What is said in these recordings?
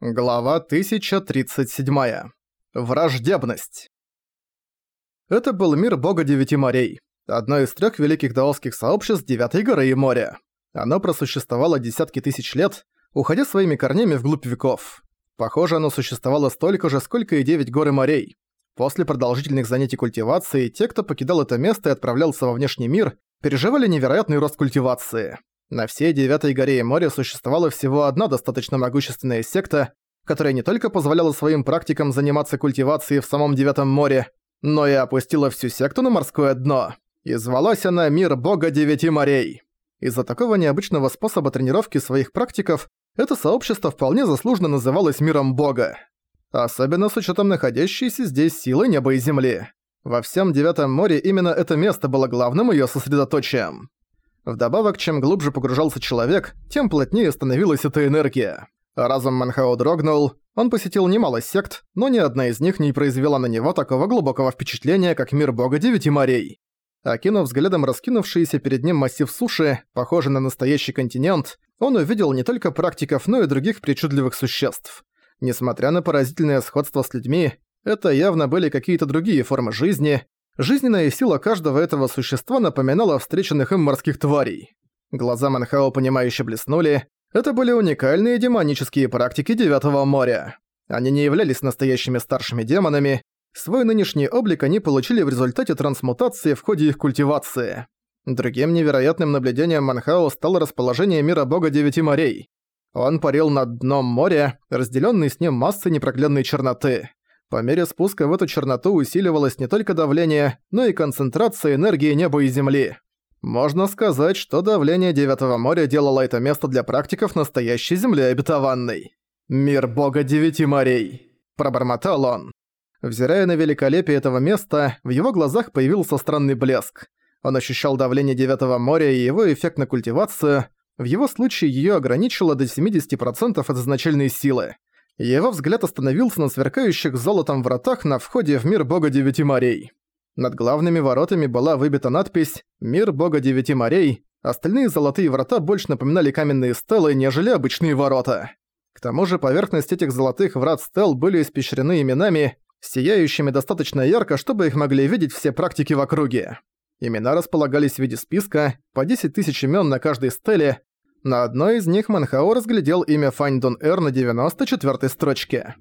Глава 1037. Враждебность. Это был мир бога Девяти морей, одно из трех великих даосских сообществ Девятой горы и моря. Оно просуществовало десятки тысяч лет, уходя своими корнями вглубь веков. Похоже, оно существовало столько же, сколько и Девять гор и морей. После продолжительных занятий культивацией, те, кто покидал это место и отправлялся во внешний мир, переживали невероятный рост культивации. На всей Девятой горе и море существовала всего одна достаточно могущественная секта, которая не только позволяла своим практикам заниматься культивацией в самом Девятом море, но и опустила всю секту на морское дно. И звалась она «Мир Бога Девяти морей». Из-за такого необычного способа тренировки своих практиков это сообщество вполне заслуженно называлось Миром Бога. Особенно с учетом находящейся здесь силы неба и земли. Во всем Девятом море именно это место было главным ее сосредоточием. Вдобавок, чем глубже погружался человек, тем плотнее становилась эта энергия. Разум Манхао дрогнул, он посетил немало сект, но ни одна из них не произвела на него такого глубокого впечатления, как мир бога Девяти морей. Окинув взглядом раскинувшийся перед ним массив суши, похожий на настоящий континент, он увидел не только практиков, но и других причудливых существ. Несмотря на поразительное сходство с людьми, это явно были какие-то другие формы жизни, Жизненная сила каждого этого существа напоминала встреченных им морских тварей. Глаза Манхао понимающе блеснули. Это были уникальные демонические практики Девятого моря. Они не являлись настоящими старшими демонами. Свой нынешний облик они получили в результате трансмутации в ходе их культивации. Другим невероятным наблюдением Манхао стало расположение мира бога Девяти морей. Он парил над дном моря, разделенный с ним массой непроглядной черноты. По мере спуска в эту черноту усиливалось не только давление, но и концентрация энергии неба и земли. Можно сказать, что давление Девятого моря делало это место для практиков настоящей земли обетованной. «Мир бога Девяти морей!» – пробормотал он. Взирая на великолепие этого места, в его глазах появился странный блеск. Он ощущал давление Девятого моря и его эффект на культивацию. В его случае её ограничило до 70% от изначальной силы. Его взгляд остановился на сверкающих золотом вратах на входе в мир бога Девяти морей. Над главными воротами была выбита надпись «Мир бога Девяти морей», остальные золотые врата больше напоминали каменные стелы, нежели обычные ворота. К тому же поверхность этих золотых врат стел были испещрены именами, сияющими достаточно ярко, чтобы их могли видеть все практики в округе. Имена располагались в виде списка, по 10 тысяч имен на каждой стеле, на одной из них Манхао разглядел имя Фань Дун Эр на 94-й строчке.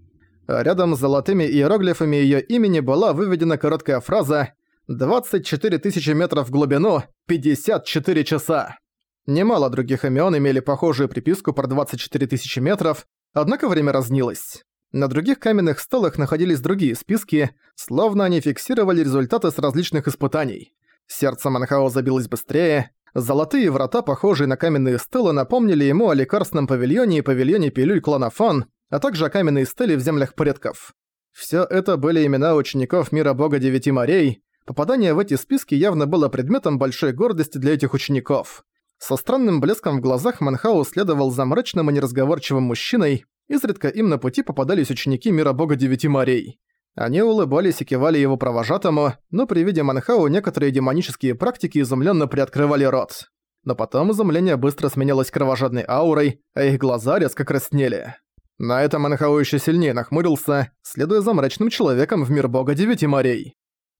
рядом с золотыми иероглифами её имени была выведена короткая фраза «24 тысячи метров в глубину, 54 часа». Немало других имён имели похожую приписку про 24 тысячи метров, однако время разнилось. На других каменных стелах находились другие списки, словно они фиксировали результаты с различных испытаний. Сердце Манхао забилось быстрее, Золотые врата, похожие на каменные стелы, напомнили ему о лекарственном павильоне и павильоне пилюль клана Фан, а также о каменной стеле в землях предков. Всё это были имена учеников мира бога Девяти морей. Попадание в эти списки явно было предметом большой гордости для этих учеников. Со странным блеском в глазах Манхау следовал за мрачным и неразговорчивым мужчиной, изредка им на пути попадались ученики мира бога Девяти морей. Они улыбались и кивали его провожатому, но при виде Манхау некоторые демонические практики изумленно приоткрывали рот. Но потом изумление быстро сменилось кровожадной аурой, а их глаза резко краснели. На это Манхау еще сильнее нахмурился, следуя за мрачным человеком в мир бога Девяти морей.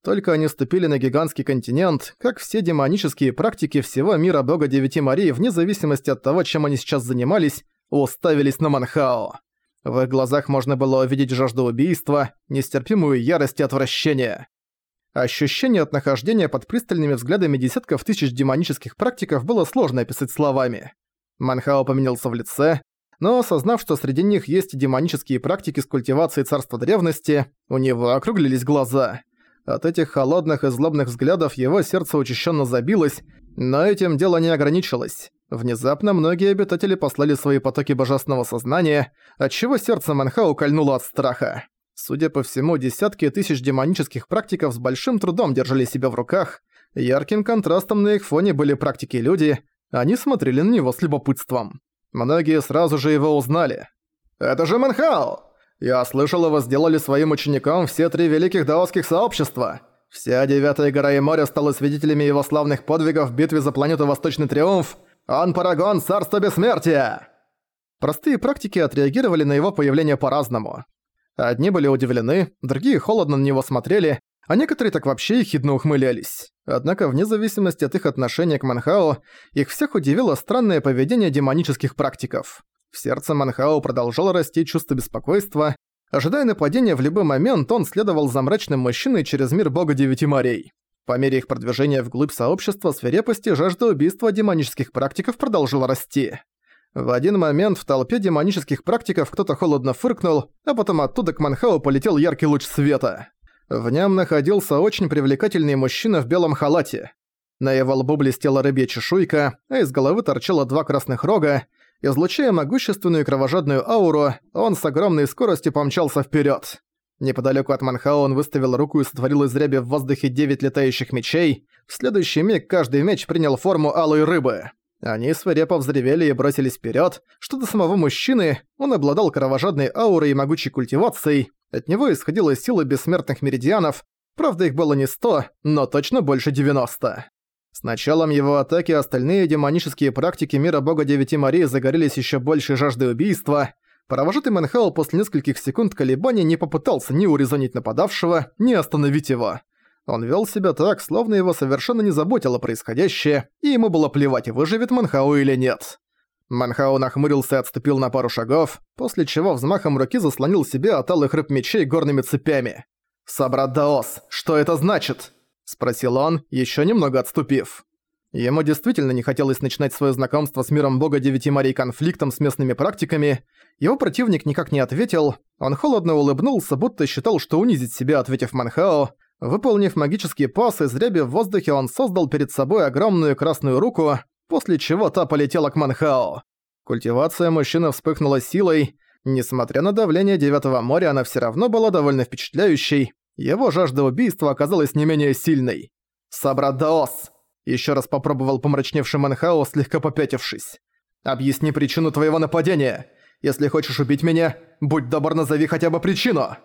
Только они ступили на гигантский континент, как все демонические практики всего мира бога Девяти морей, вне зависимости от того, чем они сейчас занимались, уставились на Манхао. В их глазах можно было увидеть жажду убийства, нестерпимую ярость и отвращение. Ощущение от нахождения под пристальными взглядами десятков тысяч демонических практиков было сложно описать словами. Манхао поменялся в лице, но осознав, что среди них есть демонические практики с культивацией царства древности, у него округлились глаза. От этих холодных и злобных взглядов его сердце учащенно забилось, но этим дело не ограничилось. Внезапно многие обитатели послали свои потоки божественного сознания, отчего сердце Манха укольнуло от страха. Судя по всему, десятки тысяч демонических практиков с большим трудом держали себя в руках. Ярким контрастом на их фоне были практики-люди, они смотрели на него с любопытством. Многие сразу же его узнали. «Это же Манхао! Я слышал, его сделали своим учеником все три великих даосских сообщества. Вся Девятая гора и море стала свидетелями его славных подвигов в битве за планету Восточный Триумф, он Парагон Царства Бессмертия!» Простые практики отреагировали на его появление по-разному. Одни были удивлены, другие холодно на него смотрели, а некоторые так вообще ехидно ухмылялись. Однако вне зависимости от их отношения к Манхао, их всех удивило странное поведение демонических практиков. В сердце Манхао продолжало расти чувство беспокойства. Ожидая нападения в любой момент, он следовал за мрачным мужчиной через мир бога Девяти морей. По мере их продвижения вглубь сообщества, свирепости жажда убийства демонических практиков продолжила расти. В один момент в толпе демонических практиков кто-то холодно фыркнул, а потом оттуда к Манхау полетел яркий луч света. В нем находился очень привлекательный мужчина в белом халате. На его лбу блестела рыбья чешуйка, а из головы торчало два красных рога. Излучая могущественную кровожадную ауру, он с огромной скоростью помчался вперед. Неподалеку от Манхао он выставил руку и сотворил из ряби в воздухе девять летающих мечей. В следующий миг каждый меч принял форму алой рыбы. Они свирепо взревели и бросились вперед. Что до самого мужчины, он обладал кровожадной аурой и могучей культивацией. От него исходила сила бессмертных меридианов. Правда, их было не сто, но точно больше 90. С началом его атаки остальные демонические практики мира бога Девяти Марии загорелись еще большей жаждой убийства. Провожатый Мэнхао после нескольких секунд колебаний не попытался ни урезонить нападавшего, ни остановить его. Он вел себя так, словно его совершенно не заботило происходящее, и ему было плевать, выживет Манхау или нет. Манхау нахмурился и отступил на пару шагов, после чего взмахом руки заслонил себя от алых рыб мечей горными цепями. «Собрат Даос, что это значит?» – спросил он, еще немного отступив. Ему действительно не хотелось начинать свое знакомство с миром бога Девяти Марий конфликтом с местными практиками. Его противник никак не ответил, он холодно улыбнулся, будто считал, что унизит себя, ответив Манхао, Выполнив магический пас из ряби в воздухе, он создал перед собой огромную красную руку, после чего та полетела к Манхао. Культивация мужчины вспыхнула силой. Несмотря на давление Девятого моря, она все равно была довольно впечатляющей. Его жажда убийства оказалась не менее сильной. «Собрат Даос!» Еще раз попробовал помрачневший Манхао, слегка попятившись. «Объясни причину твоего нападения. Если хочешь убить меня, будь добр, назови хотя бы причину!»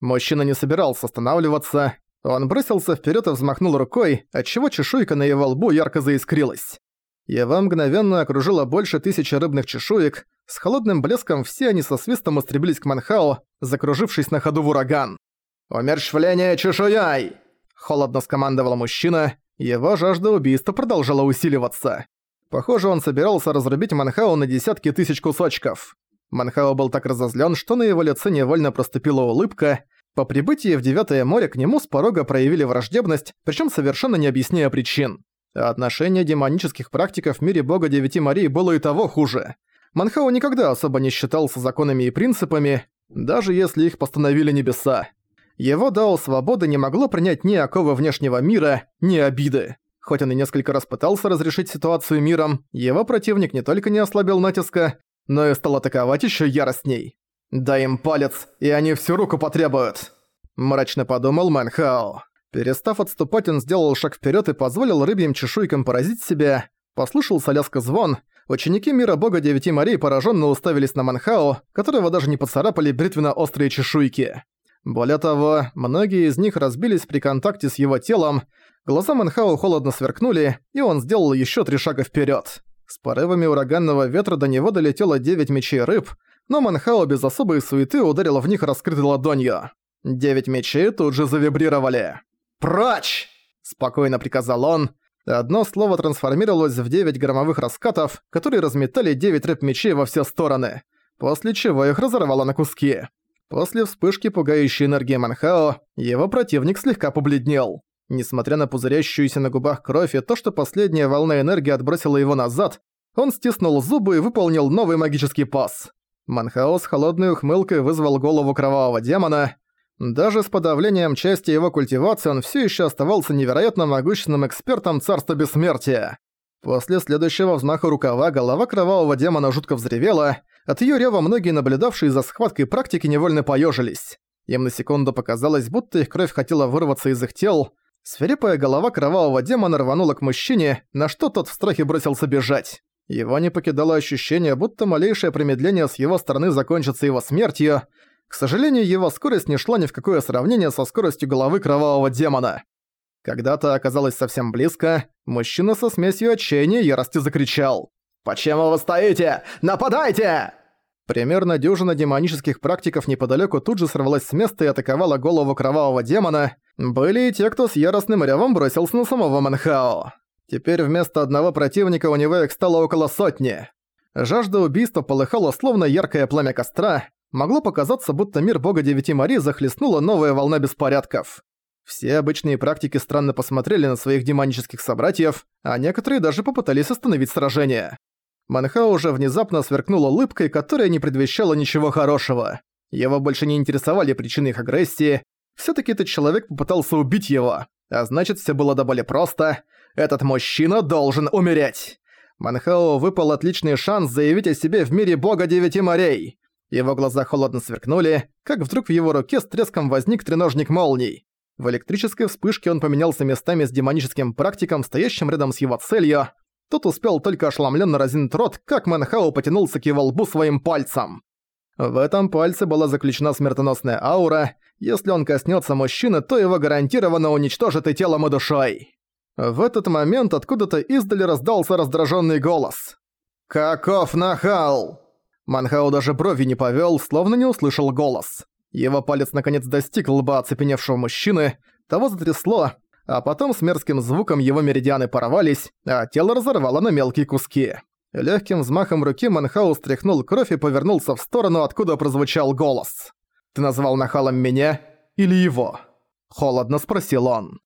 Мужчина не собирался останавливаться. Он бросился вперед и взмахнул рукой, отчего чешуйка на его лбу ярко заискрилась. Его мгновенно окружило больше тысячи рыбных чешуек, с холодным блеском все они со свистом устремились к Манхао, закружившись на ходу в ураган. «Умерщвление чешуяй!» Холодно скомандовал мужчина, его жажда убийства продолжала усиливаться. Похоже, он собирался разрубить Манхао на десятки тысяч кусочков. Манхао был так разозлен, что на его лице невольно проступила улыбка. По прибытии в Девятое море к нему с порога проявили враждебность, причем совершенно не объясняя причин. Отношение демонических практиков в мире бога Девяти Марии было и того хуже. Манхао никогда особо не считался законами и принципами, даже если их постановили небеса. Его дао свободы не могло принять ни оковы внешнего мира, ни обиды. Хоть он и несколько раз пытался разрешить ситуацию миром, его противник не только не ослабил натиска, но и стал атаковать ещё яростней. «Дай им палец, и они всю руку потребуют!» Мрачно подумал Мэнхао. Перестав отступать, он сделал шаг вперед и позволил рыбьим чешуйкам поразить себя. Послышался лязг звон. Ученики мира бога Девяти морей пораженно уставились на Манхао, которого даже не поцарапали бритвенно-острые чешуйки. Более того, многие из них разбились при контакте с его телом, глаза Манхао холодно сверкнули, и он сделал еще три шага вперед. С порывами ураганного ветра до него долетело девять мечей рыб, но Манхао без особой суеты ударил в них раскрытой ладонью. Девять мечей тут же завибрировали. «Прочь!» – спокойно приказал он. Одно слово трансформировалось в девять громовых раскатов, которые разметали девять рыб мечей во все стороны, после чего их разорвало на куски. После вспышки пугающей энергии Манхао, его противник слегка побледнел. Несмотря на пузырящуюся на губах кровь и то, что последняя волна энергии отбросила его назад, он стиснул зубы и выполнил новый магический пас. Манхао с холодной ухмылкой вызвал голову кровавого демона. Даже с подавлением части его культивации он все еще оставался невероятно могущественным экспертом Царства Бессмертия. После следующего взмаха рукава голова кровавого демона жутко взревела, от её рева многие наблюдавшие за схваткой практики невольно поёжились. Им на секунду показалось, будто их кровь хотела вырваться из их тел, Свирепая голова кровавого демона рванула к мужчине, на что тот в страхе бросился бежать. Его не покидало ощущение, будто малейшее промедление с его стороны закончится его смертью. К сожалению, его скорость не шла ни в какое сравнение со скоростью головы кровавого демона. Когда-то оказалось совсем близко, мужчина со смесью отчаяния ярости закричал. «Почему вы стоите? Нападайте!» Примерно дюжина демонических практиков неподалеку тут же сорвалась с места и атаковала голову кровавого демона. Были и те, кто с яростным ревом бросился на самого Манхао. Теперь вместо одного противника у него их стало около сотни. Жажда убийства полыхала словно яркое пламя костра. Могло показаться, будто мир бога Девяти Мари захлестнула новая волна беспорядков. Все обычные практики странно посмотрели на своих демонических собратьев, а некоторые даже попытались остановить сражение. Манхао уже внезапно сверкнул улыбкой, которая не предвещала ничего хорошего. Его больше не интересовали причины их агрессии. Всё-таки этот человек попытался убить его. А значит, всё было до боли просто. Этот мужчина должен умереть. Манхао выпал отличный шанс заявить о себе в мире бога девяти морей. Его глаза холодно сверкнули, как вдруг в его руке с треском возник треножник молний. В электрической вспышке он поменялся местами с демоническим практиком, стоящим рядом с его целью. Тот успел только ошеломленно разинуть рот, как Манхао потянулся к его лбу своим пальцем. В этом пальце была заключена смертоносная аура. Если он коснется мужчины, то его гарантированно уничтожит и телом, и душой. В этот момент откуда-то издали раздался раздраженный голос. «Каков нахал!» Манхао даже брови не повел, словно не услышал голос. Его палец наконец достиг лба оцепеневшего мужчины, того затрясло, а потом с мерзким звуком его меридианы порвались, а тело разорвало на мелкие куски. Легким взмахом руки Манхау стряхнул кровь и повернулся в сторону, откуда прозвучал голос. «Ты назвал нахалом меня или его?» Холодно спросил он.